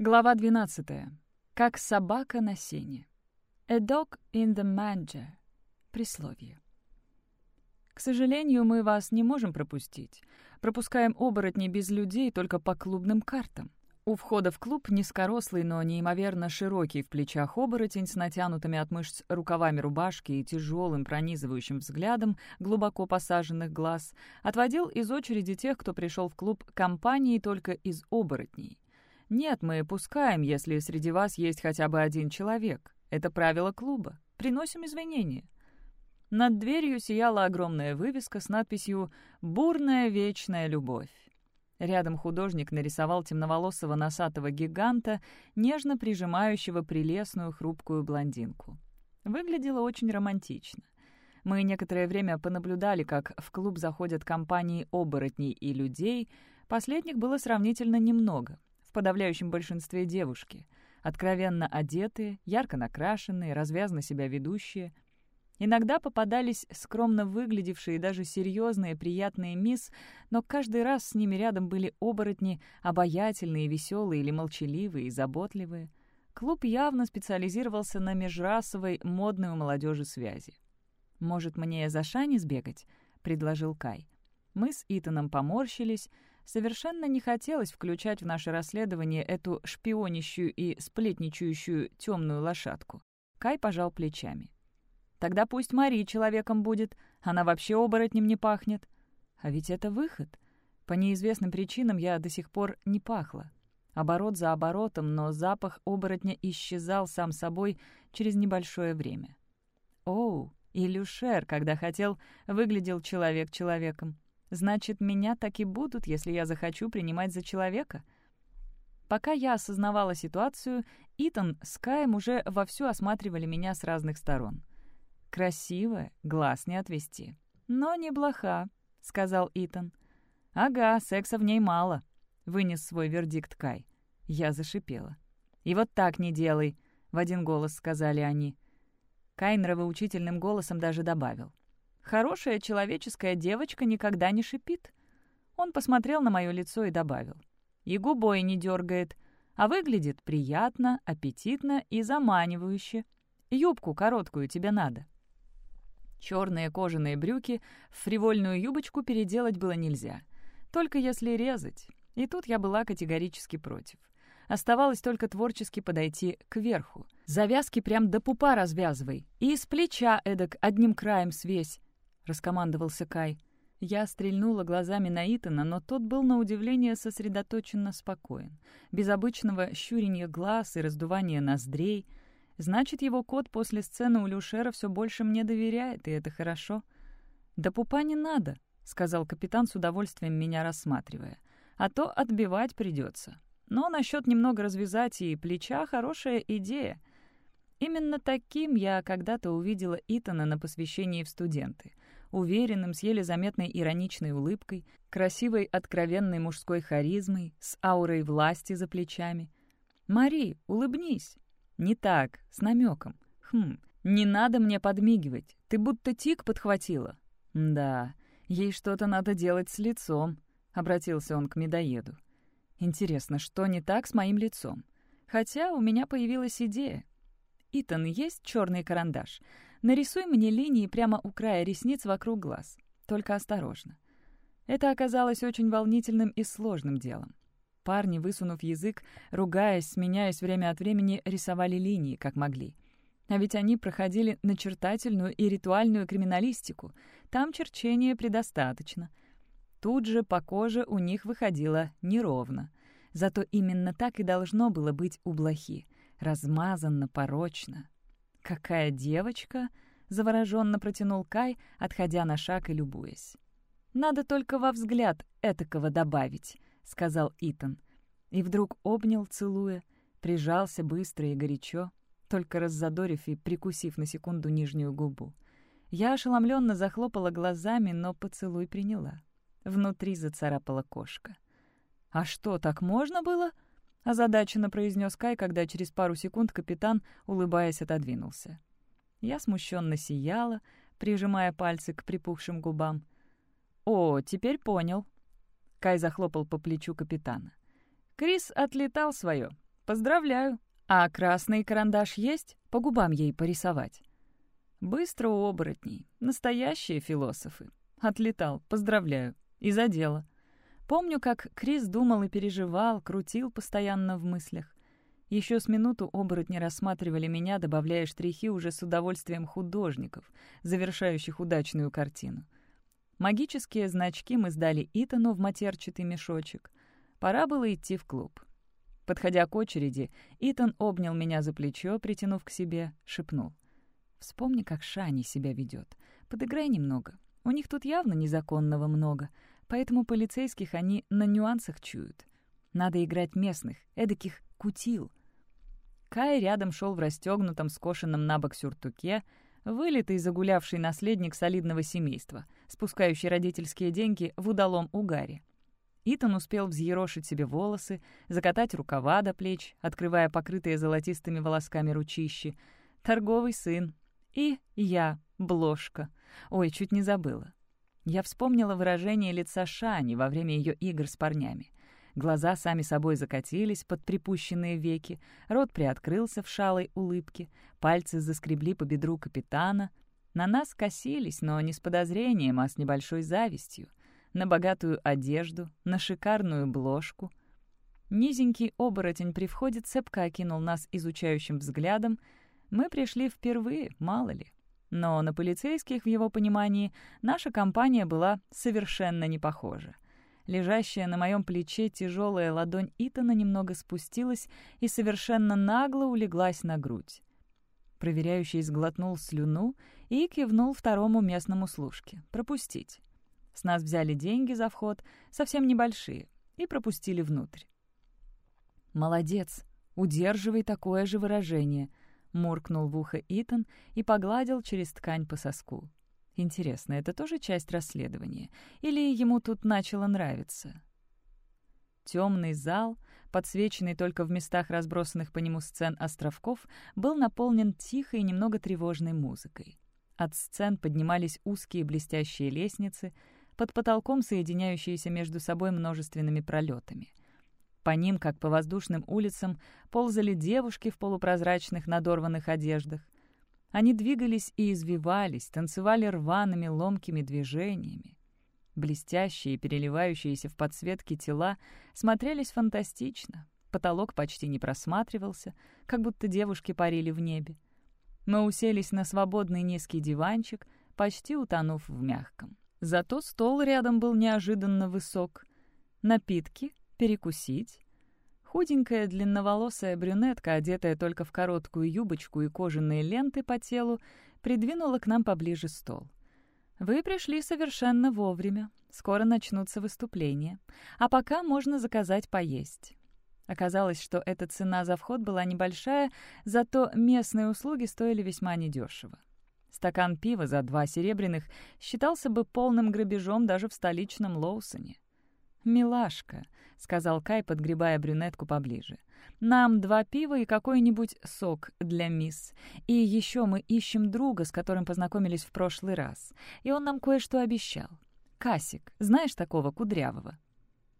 Глава 12. Как собака на сене. A dog in the manger. Присловие. К сожалению, мы вас не можем пропустить. Пропускаем оборотни без людей только по клубным картам. У входа в клуб низкорослый, но неимоверно широкий в плечах оборотень с натянутыми от мышц рукавами рубашки и тяжелым пронизывающим взглядом глубоко посаженных глаз отводил из очереди тех, кто пришел в клуб компании только из оборотней. «Нет, мы пускаем, если среди вас есть хотя бы один человек. Это правило клуба. Приносим извинения». Над дверью сияла огромная вывеска с надписью «Бурная вечная любовь». Рядом художник нарисовал темноволосого носатого гиганта, нежно прижимающего прелестную хрупкую блондинку. Выглядело очень романтично. Мы некоторое время понаблюдали, как в клуб заходят компании оборотней и людей. Последних было сравнительно немного. В подавляющем большинстве девушки. Откровенно одетые, ярко накрашенные, развязно себя ведущие — Иногда попадались скромно выглядевшие даже серьезные приятные мисс, но каждый раз с ними рядом были оборотни, обаятельные, веселые или молчаливые и заботливые. Клуб явно специализировался на межрасовой, модной у молодежи связи. «Может, мне за Шани сбегать?» — предложил Кай. Мы с Итаном поморщились. Совершенно не хотелось включать в наше расследование эту шпионящую и сплетничающую темную лошадку. Кай пожал плечами. Тогда пусть Мари человеком будет, она вообще оборотнем не пахнет. А ведь это выход. По неизвестным причинам я до сих пор не пахла. Оборот за оборотом, но запах оборотня исчезал сам собой через небольшое время. Оу, и Люшер, когда хотел, выглядел человек человеком. Значит, меня так и будут, если я захочу принимать за человека? Пока я осознавала ситуацию, Итан с Каем уже вовсю осматривали меня с разных сторон. Красивая, глаз не отвести. Но не блоха, сказал Итан. Ага, секса в ней мало, вынес свой вердикт Кай. Я зашипела. И вот так не делай, в один голос сказали они. Кай нравоучительным голосом даже добавил. Хорошая человеческая девочка никогда не шипит. Он посмотрел на мое лицо и добавил. И губой не дергает, а выглядит приятно, аппетитно и заманивающе. Юбку короткую тебе надо. Черные кожаные брюки в фривольную юбочку переделать было нельзя. Только если резать. И тут я была категорически против. Оставалось только творчески подойти к верху. Завязки прям до пупа развязывай. И с плеча эдак одним краем свесь, — раскомандовался Кай. Я стрельнула глазами на Итана, но тот был на удивление сосредоточенно спокоен. Без обычного щуренья глаз и раздувания ноздрей — Значит, его кот после сцены у Люшера все больше мне доверяет, и это хорошо. «Да пупа не надо», — сказал капитан с удовольствием меня рассматривая. «А то отбивать придется. Но насчет немного развязать и плеча хорошая идея. Именно таким я когда-то увидела Итана на посвящении в студенты. Уверенным, с еле заметной ироничной улыбкой, красивой откровенной мужской харизмой, с аурой власти за плечами. «Мари, улыбнись!» «Не так, с намеком. Хм, не надо мне подмигивать. Ты будто тик подхватила». «Да, ей что-то надо делать с лицом», — обратился он к медоеду. «Интересно, что не так с моим лицом? Хотя у меня появилась идея. Итан, есть черный карандаш? Нарисуй мне линии прямо у края ресниц вокруг глаз. Только осторожно». Это оказалось очень волнительным и сложным делом. Парни, высунув язык, ругаясь, сменяясь время от времени, рисовали линии, как могли. А ведь они проходили начертательную и ритуальную криминалистику. Там черчения предостаточно. Тут же по коже у них выходило неровно. Зато именно так и должно было быть у блохи. Размазанно, порочно. «Какая девочка!» — завороженно протянул Кай, отходя на шаг и любуясь. «Надо только во взгляд этакого добавить», — сказал Итан. И вдруг обнял, целуя, прижался быстро и горячо, только раззадорив и прикусив на секунду нижнюю губу. Я ошеломленно захлопала глазами, но поцелуй приняла. Внутри зацарапала кошка. «А что, так можно было?» — озадаченно произнес Кай, когда через пару секунд капитан, улыбаясь, отодвинулся. Я смущенно сияла, прижимая пальцы к припухшим губам. «О, теперь понял», Кай захлопал по плечу капитана. «Крис отлетал свое. «Поздравляю. А красный карандаш есть? По губам ей порисовать». Быстро у оборотней. Настоящие философы. Отлетал. Поздравляю. И за дело. Помню, как Крис думал и переживал, крутил постоянно в мыслях. Еще с минуту оборотни рассматривали меня, добавляя штрихи уже с удовольствием художников, завершающих удачную картину. Магические значки мы сдали Итану в матерчатый мешочек. Пора было идти в клуб. Подходя к очереди, Итан обнял меня за плечо, притянув к себе, шепнул. «Вспомни, как Шани себя ведет. Подыграй немного. У них тут явно незаконного много, поэтому полицейских они на нюансах чуют. Надо играть местных, эдаких кутил». Кай рядом шел в расстегнутом, скошенном на бок сюртуке, вылитый загулявший наследник солидного семейства, спускающий родительские деньги в удалом угаре. Итан успел взъерошить себе волосы, закатать рукава до плеч, открывая покрытые золотистыми волосками ручищи. Торговый сын. И я, бложка. Ой, чуть не забыла. Я вспомнила выражение лица Шани во время ее игр с парнями. Глаза сами собой закатились под припущенные веки, рот приоткрылся в шалой улыбке, пальцы заскребли по бедру капитана. На нас косились, но не с подозрением, а с небольшой завистью. На богатую одежду, на шикарную бложку. Низенький оборотень при входе цепко окинул нас изучающим взглядом. Мы пришли впервые, мало ли. Но на полицейских, в его понимании, наша компания была совершенно не похожа. Лежащая на моем плече тяжелая ладонь Итана немного спустилась и совершенно нагло улеглась на грудь. Проверяющий сглотнул слюну и кивнул второму местному служке. «Пропустить». С нас взяли деньги за вход, совсем небольшие, и пропустили внутрь. «Молодец, удерживай такое же выражение», — муркнул в ухо Итан и погладил через ткань по соску. Интересно, это тоже часть расследования? Или ему тут начало нравиться? Темный зал, подсвеченный только в местах разбросанных по нему сцен островков, был наполнен тихой и немного тревожной музыкой. От сцен поднимались узкие блестящие лестницы, под потолком соединяющиеся между собой множественными пролетами. По ним, как по воздушным улицам, ползали девушки в полупрозрачных надорванных одеждах. Они двигались и извивались, танцевали рваными ломкими движениями. Блестящие и переливающиеся в подсветке тела смотрелись фантастично. Потолок почти не просматривался, как будто девушки парили в небе. Мы уселись на свободный низкий диванчик, почти утонув в мягком. Зато стол рядом был неожиданно высок. Напитки, перекусить, Худенькая длинноволосая брюнетка, одетая только в короткую юбочку и кожаные ленты по телу, придвинула к нам поближе стол. «Вы пришли совершенно вовремя. Скоро начнутся выступления. А пока можно заказать поесть». Оказалось, что эта цена за вход была небольшая, зато местные услуги стоили весьма недешево. Стакан пива за два серебряных считался бы полным грабежом даже в столичном Лоусоне. «Милашка», — сказал Кай, подгребая брюнетку поближе. «Нам два пива и какой-нибудь сок для мисс. И еще мы ищем друга, с которым познакомились в прошлый раз. И он нам кое-что обещал. Касик, знаешь такого кудрявого?»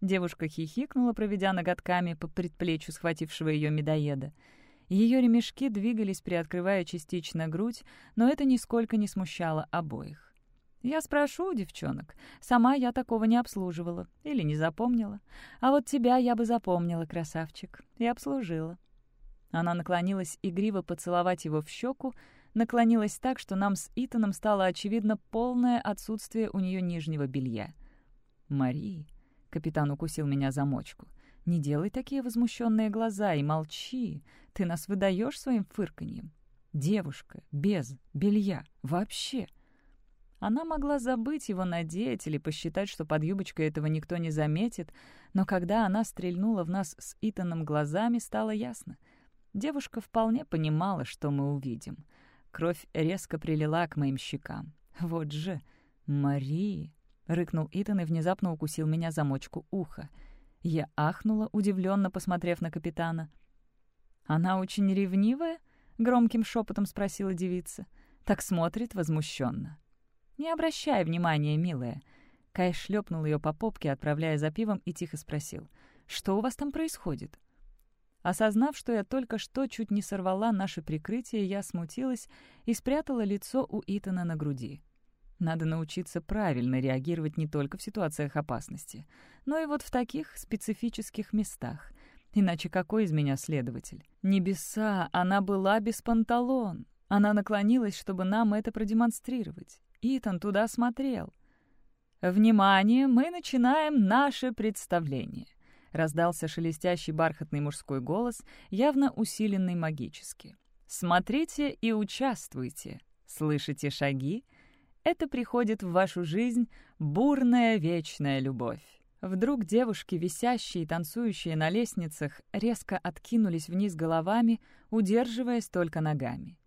Девушка хихикнула, проведя ноготками по предплечью схватившего ее медоеда. Ее ремешки двигались, приоткрывая частично грудь, но это нисколько не смущало обоих. Я спрошу у девчонок. Сама я такого не обслуживала или не запомнила. А вот тебя я бы запомнила, красавчик, и обслужила». Она наклонилась игриво поцеловать его в щеку, наклонилась так, что нам с Итаном стало очевидно полное отсутствие у нее нижнего белья. «Мари», — капитан укусил меня за мочку, — «не делай такие возмущенные глаза и молчи, ты нас выдаешь своим фырканьем. Девушка, без белья, вообще». Она могла забыть его надеть или посчитать, что под юбочкой этого никто не заметит, но когда она стрельнула в нас с Итаном глазами, стало ясно. Девушка вполне понимала, что мы увидим. Кровь резко прилила к моим щекам. «Вот же! Мари!» — рыкнул Итан и внезапно укусил меня за мочку уха. Я ахнула, удивленно посмотрев на капитана. «Она очень ревнивая?» — громким шепотом спросила девица. Так смотрит возмущенно. «Не обращай внимания, милая». Кай шлепнул ее по попке, отправляя за пивом, и тихо спросил. «Что у вас там происходит?» Осознав, что я только что чуть не сорвала наше прикрытие, я смутилась и спрятала лицо у Итана на груди. Надо научиться правильно реагировать не только в ситуациях опасности, но и вот в таких специфических местах. Иначе какой из меня следователь? Небеса, она была без панталон. Она наклонилась, чтобы нам это продемонстрировать. Итан туда смотрел. «Внимание, мы начинаем наше представление», — раздался шелестящий бархатный мужской голос, явно усиленный магически. «Смотрите и участвуйте. Слышите шаги? Это приходит в вашу жизнь бурная вечная любовь». Вдруг девушки, висящие и танцующие на лестницах, резко откинулись вниз головами, удерживаясь только ногами.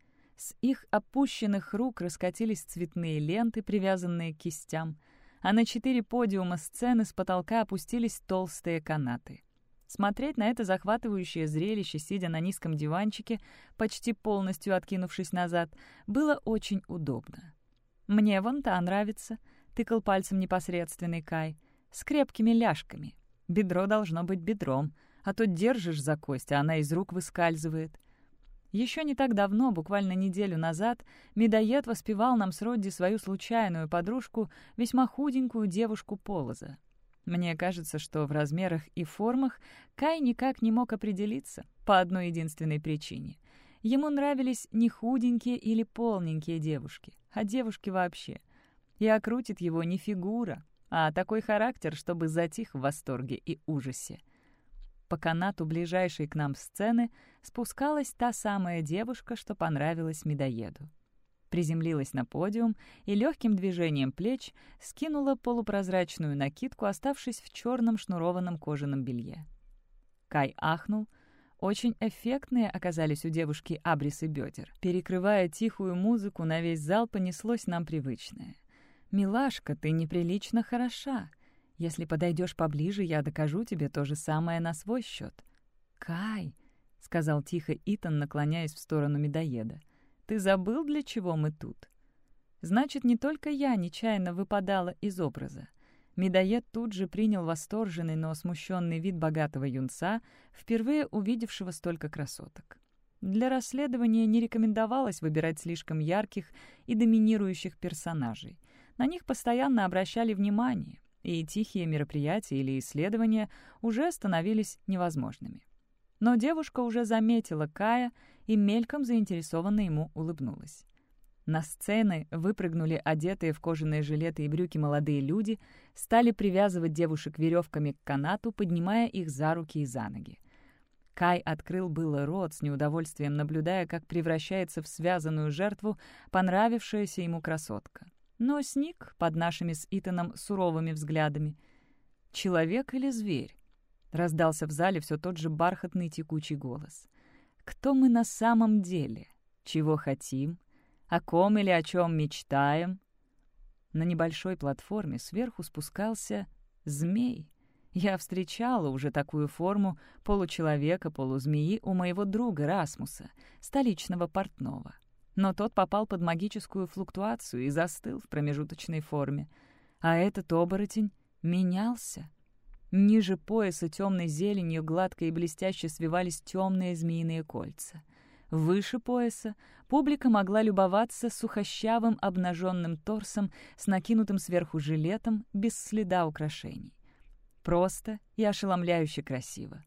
С их опущенных рук раскатились цветные ленты, привязанные к кистям — а на четыре подиума сцены с потолка опустились толстые канаты. Смотреть на это захватывающее зрелище, сидя на низком диванчике, почти полностью откинувшись назад, было очень удобно. «Мне вон та нравится», — тыкал пальцем непосредственный Кай, — «с крепкими ляжками. Бедро должно быть бедром, а то держишь за кость, а она из рук выскальзывает». Еще не так давно, буквально неделю назад, медоед воспевал нам с Родди свою случайную подружку, весьма худенькую девушку Полоза. Мне кажется, что в размерах и формах Кай никак не мог определиться по одной единственной причине. Ему нравились не худенькие или полненькие девушки, а девушки вообще. И окрутит его не фигура, а такой характер, чтобы затих в восторге и ужасе. По канату ближайшей к нам сцены спускалась та самая девушка, что понравилась медоеду. Приземлилась на подиум и легким движением плеч скинула полупрозрачную накидку, оставшись в черном шнурованном кожаном белье. Кай ахнул. Очень эффектные оказались у девушки абрисы бедер. Перекрывая тихую музыку, на весь зал понеслось нам привычное. «Милашка, ты неприлично хороша!» Если подойдешь поближе, я докажу тебе то же самое на свой счет. «Кай», — сказал тихо Итан, наклоняясь в сторону медоеда, — «ты забыл, для чего мы тут?» Значит, не только я нечаянно выпадала из образа. Медоед тут же принял восторженный, но смущенный вид богатого юнца, впервые увидевшего столько красоток. Для расследования не рекомендовалось выбирать слишком ярких и доминирующих персонажей. На них постоянно обращали внимание, и тихие мероприятия или исследования уже становились невозможными. Но девушка уже заметила Кая и мельком заинтересованно ему улыбнулась. На сцены выпрыгнули одетые в кожаные жилеты и брюки молодые люди, стали привязывать девушек веревками к канату, поднимая их за руки и за ноги. Кай открыл было рот с неудовольствием, наблюдая, как превращается в связанную жертву понравившаяся ему красотка но сник под нашими с Итаном суровыми взглядами. «Человек или зверь?» — раздался в зале все тот же бархатный текучий голос. «Кто мы на самом деле? Чего хотим? О ком или о чем мечтаем?» На небольшой платформе сверху спускался змей. Я встречала уже такую форму получеловека-полузмеи у моего друга Расмуса, столичного портного но тот попал под магическую флуктуацию и застыл в промежуточной форме. А этот оборотень менялся. Ниже пояса темной зеленью гладко и блестяще свивались темные змеиные кольца. Выше пояса публика могла любоваться сухощавым обнаженным торсом с накинутым сверху жилетом без следа украшений. Просто и ошеломляюще красиво.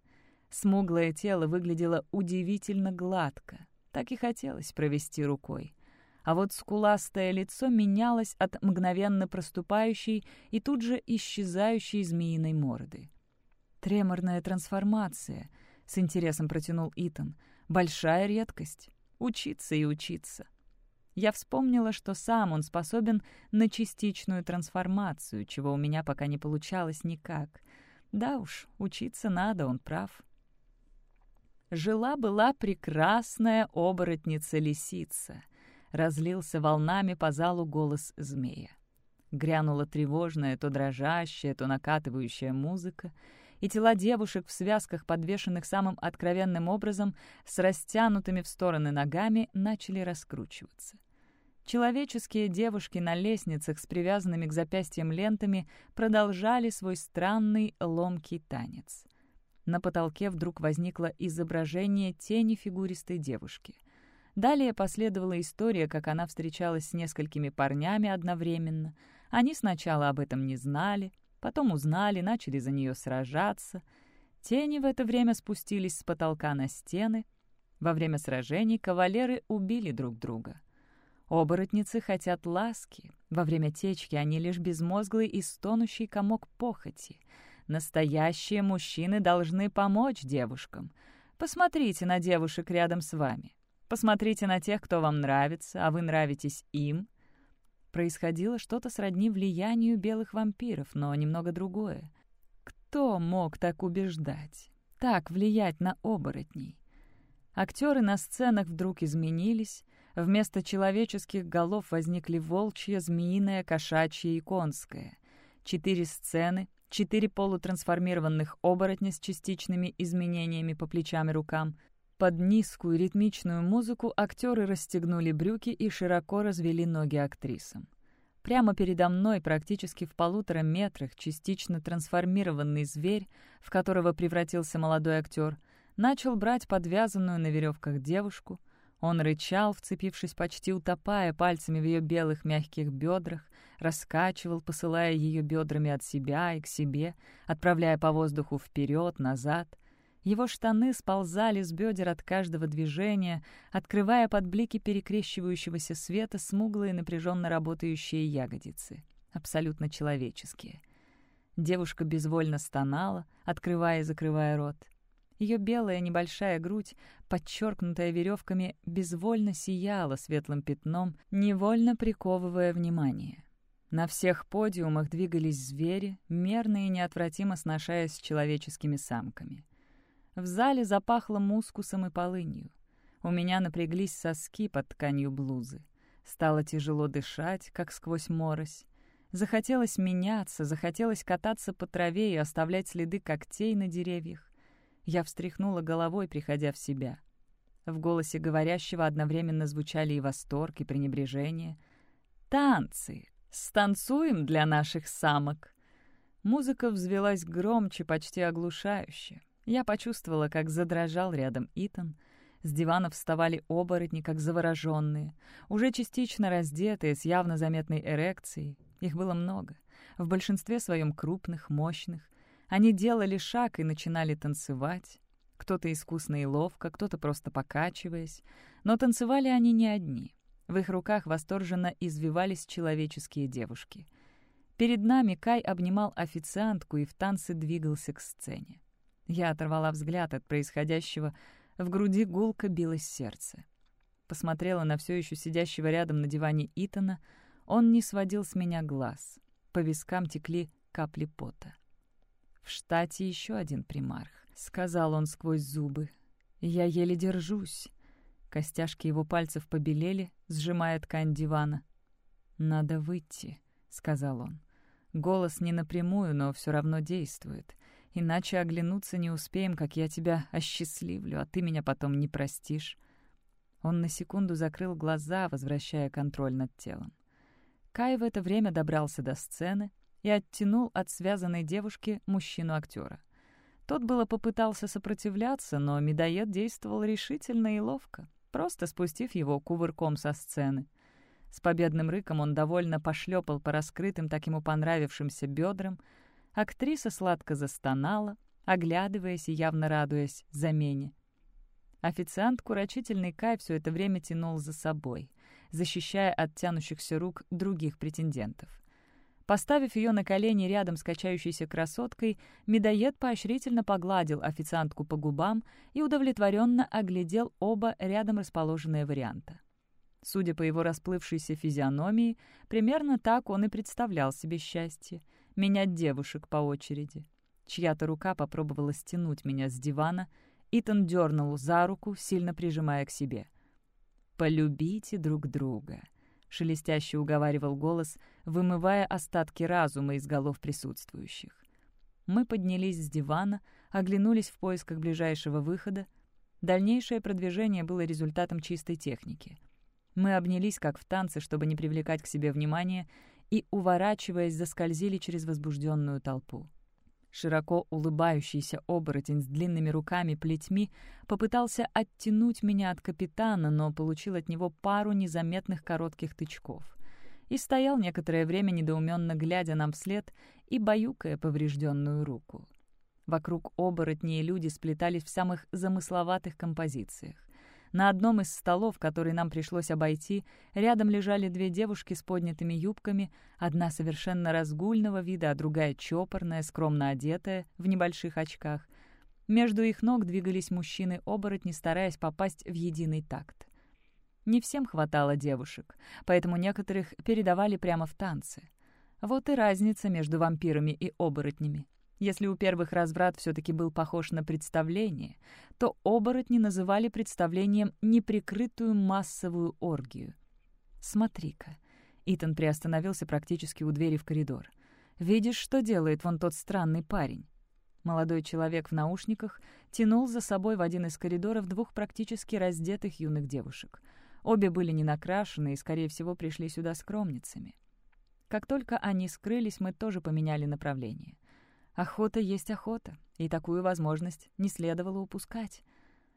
Смуглое тело выглядело удивительно гладко, так и хотелось провести рукой. А вот скуластое лицо менялось от мгновенно проступающей и тут же исчезающей змеиной морды. «Треморная трансформация», — с интересом протянул Итан. «Большая редкость. Учиться и учиться». Я вспомнила, что сам он способен на частичную трансформацию, чего у меня пока не получалось никак. Да уж, учиться надо, он прав жила-была прекрасная оборотница-лисица. Разлился волнами по залу голос змея. Грянула тревожная, то дрожащая, то накатывающая музыка, и тела девушек в связках, подвешенных самым откровенным образом, с растянутыми в стороны ногами, начали раскручиваться. Человеческие девушки на лестницах с привязанными к запястьям лентами продолжали свой странный ломкий танец. На потолке вдруг возникло изображение тени фигуристой девушки. Далее последовала история, как она встречалась с несколькими парнями одновременно. Они сначала об этом не знали, потом узнали, начали за нее сражаться. Тени в это время спустились с потолка на стены. Во время сражений кавалеры убили друг друга. Оборотницы хотят ласки. Во время течки они лишь безмозглый и стонущий комок похоти. Настоящие мужчины должны помочь девушкам. Посмотрите на девушек рядом с вами. Посмотрите на тех, кто вам нравится, а вы нравитесь им. Происходило что-то сродни влиянию белых вампиров, но немного другое. Кто мог так убеждать, так влиять на оборотней? Актеры на сценах вдруг изменились, Вместо человеческих голов возникли волчья, змеиная, кошачья и конская. Четыре сцены, четыре полутрансформированных оборотня с частичными изменениями по плечам и рукам. Под низкую ритмичную музыку актеры расстегнули брюки и широко развели ноги актрисам. Прямо передо мной, практически в полутора метрах, частично трансформированный зверь, в которого превратился молодой актер, начал брать подвязанную на веревках девушку — он рычал, вцепившись почти утопая пальцами в ее белых мягких бедрах, раскачивал, посылая ее бедрами от себя и к себе, отправляя по воздуху вперед, назад. Его штаны сползали с бедер от каждого движения, открывая под блики перекрещивающегося света смуглые напряженно работающие ягодицы, абсолютно человеческие. Девушка безвольно стонала, открывая и закрывая рот. Ее белая небольшая грудь, подчеркнутая веревками, безвольно сияла светлым пятном, невольно приковывая внимание. На всех подиумах двигались звери, мерно и неотвратимо сношаясь с человеческими самками. В зале запахло мускусом и полынью. У меня напряглись соски под тканью блузы. Стало тяжело дышать, как сквозь морось. Захотелось меняться, захотелось кататься по траве и оставлять следы когтей на деревьях. Я встряхнула головой, приходя в себя. В голосе говорящего одновременно звучали и восторг, и пренебрежение. «Танцы! Станцуем для наших самок!» Музыка взвелась громче, почти оглушающе. Я почувствовала, как задрожал рядом Итан. С диванов вставали оборотни, как завороженные, уже частично раздетые, с явно заметной эрекцией. Их было много. В большинстве своем крупных, мощных, они делали шаг и начинали танцевать. Кто-то искусно и ловко, кто-то просто покачиваясь. Но танцевали они не одни. В их руках восторженно извивались человеческие девушки. Перед нами Кай обнимал официантку и в танце двигался к сцене. Я оторвала взгляд от происходящего, в груди гулко билось сердце. Посмотрела на все еще сидящего рядом на диване Итана. Он не сводил с меня глаз. По вискам текли капли пота. В штате еще один примарх, — сказал он сквозь зубы. Я еле держусь. Костяшки его пальцев побелели, сжимая ткань дивана. «Надо выйти», — сказал он. Голос не напрямую, но все равно действует. Иначе оглянуться не успеем, как я тебя осчастливлю, а ты меня потом не простишь. Он на секунду закрыл глаза, возвращая контроль над телом. Кай в это время добрался до сцены, и оттянул от связанной девушки мужчину-актера. Тот было попытался сопротивляться, но медоед действовал решительно и ловко, просто спустив его кувырком со сцены. С победным рыком он довольно пошлепал по раскрытым, так ему понравившимся бедрам. Актриса сладко застонала, оглядываясь и явно радуясь замене. Официант курочительный Кай все это время тянул за собой, защищая от тянущихся рук других претендентов. Поставив ее на колени рядом с качающейся красоткой, медоед поощрительно погладил официантку по губам и удовлетворенно оглядел оба рядом расположенные варианта. Судя по его расплывшейся физиономии, примерно так он и представлял себе счастье — менять девушек по очереди. Чья-то рука попробовала стянуть меня с дивана, Итан дернул за руку, сильно прижимая к себе. «Полюбите друг друга», шелестяще уговаривал голос, вымывая остатки разума из голов присутствующих. Мы поднялись с дивана, оглянулись в поисках ближайшего выхода. Дальнейшее продвижение было результатом чистой техники. Мы обнялись, как в танце, чтобы не привлекать к себе внимания, и, уворачиваясь, заскользили через возбужденную толпу. Широко улыбающийся оборотень с длинными руками-плетьми попытался оттянуть меня от капитана, но получил от него пару незаметных коротких тычков. И стоял некоторое время недоуменно глядя нам вслед и баюкая поврежденную руку. Вокруг оборотней люди сплетались в самых замысловатых композициях. На одном из столов, который нам пришлось обойти, рядом лежали две девушки с поднятыми юбками, одна совершенно разгульного вида, а другая чопорная, скромно одетая, в небольших очках. Между их ног двигались мужчины-оборотни, стараясь попасть в единый такт. Не всем хватало девушек, поэтому некоторых передавали прямо в танцы. Вот и разница между вампирами и оборотнями. Если у первых разврат все-таки был похож на представление, то оборотни называли представлением неприкрытую массовую оргию. «Смотри-ка». Итан приостановился практически у двери в коридор. «Видишь, что делает вон тот странный парень?» Молодой человек в наушниках тянул за собой в один из коридоров двух практически раздетых юных девушек. Обе были не накрашены и, скорее всего, пришли сюда скромницами. Как только они скрылись, мы тоже поменяли направление. Охота есть охота, и такую возможность не следовало упускать.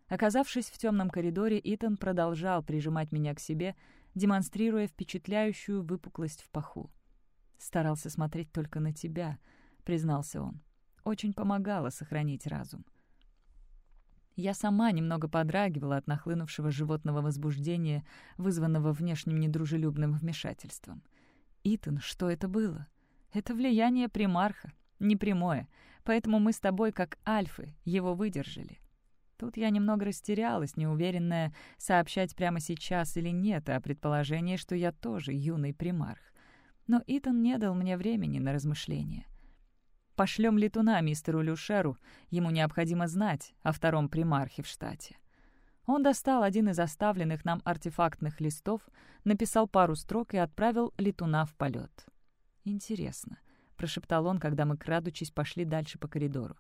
Оказавшись в темном коридоре, Итан продолжал прижимать меня к себе, демонстрируя впечатляющую выпуклость в паху. «Старался смотреть только на тебя», — признался он. «Очень помогало сохранить разум». Я сама немного подрагивала от нахлынувшего животного возбуждения, вызванного внешним недружелюбным вмешательством. «Итан, что это было?» «Это влияние примарха, Непрямое, поэтому мы с тобой, как альфы, его выдержали. Тут я немного растерялась, неуверенная, сообщать прямо сейчас или нет, о предположении, что я тоже юный примарх. Но Итан не дал мне времени на размышления. Пошлем летуна мистеру Люшеру, ему необходимо знать о втором примархе в штате. Он достал один из оставленных нам артефактных листов, написал пару строк и отправил летуна в полет. Интересно, прошептал он, когда мы, крадучись, пошли дальше по коридору.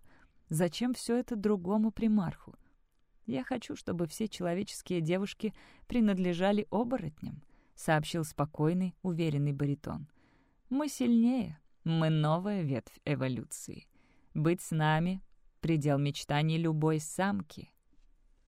«Зачем все это другому примарху? Я хочу, чтобы все человеческие девушки принадлежали оборотням», — сообщил спокойный, уверенный баритон. «Мы сильнее, мы новая ветвь эволюции. Быть с нами — предел мечтаний любой самки».